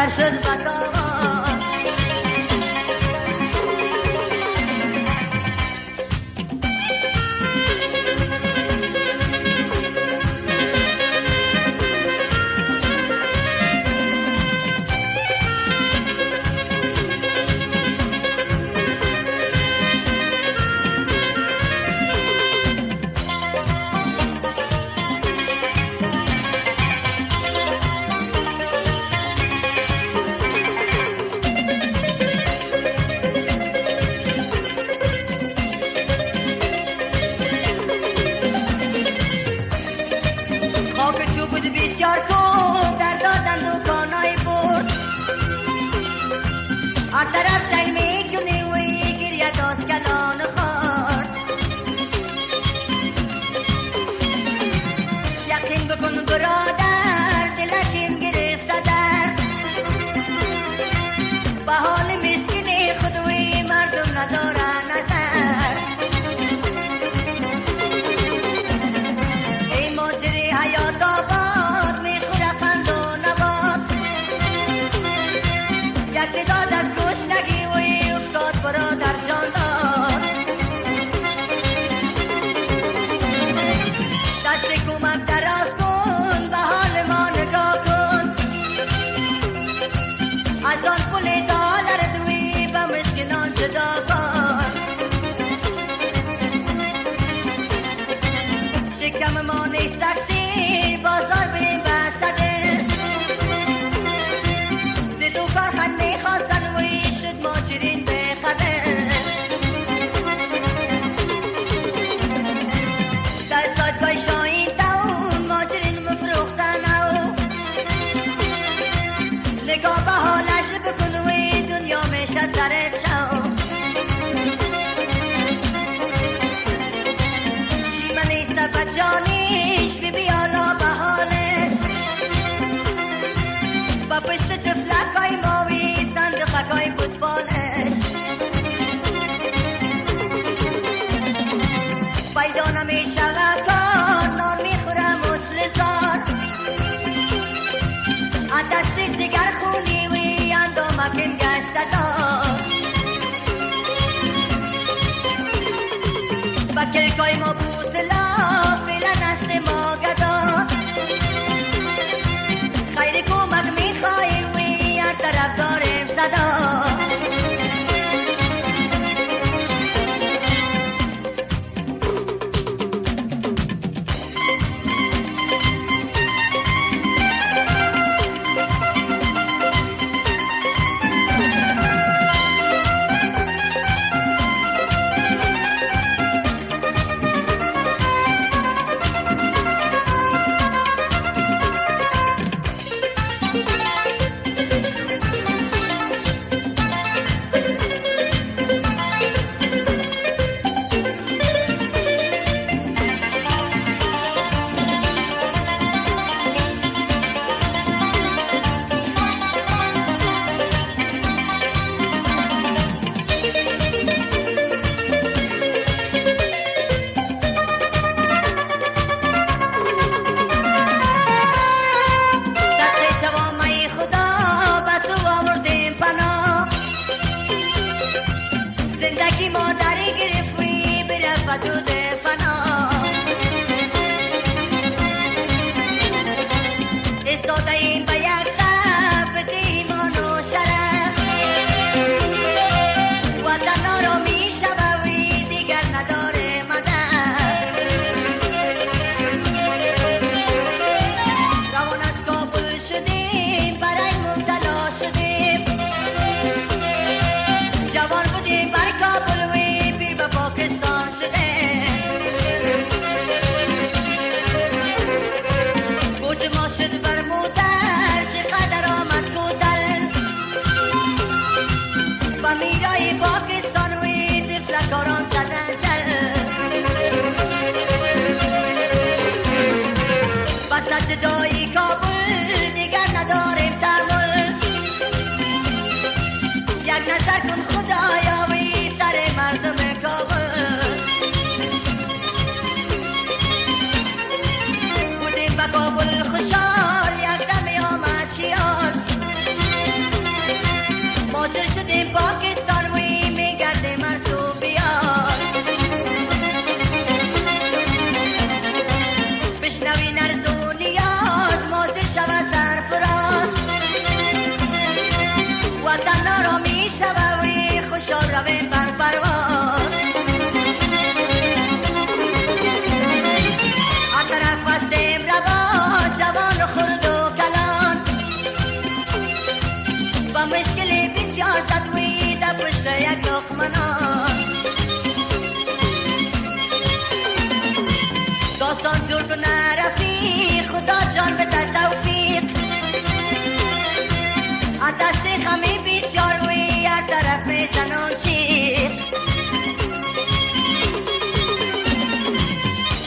ah 大道 Don't. بکن گاز دادن، با کن کوی Sotain bayan پاکستان وی میگرده مرسوبیان بشنوی نرزونیات موسی شود سرفراز وطن را می شود وی خوشحال به بر پرواز در پشت یک لقمنان داستان جور کنه رفیق خدا جان به در توفیق. دست خمی بسیار وی هر طرف میزنان چیق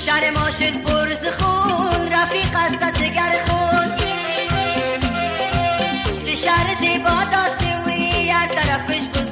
شهر ما شد برز خون رفیق است جگر خون. چه شهر زیبا داشتی وی هر طرفش بود.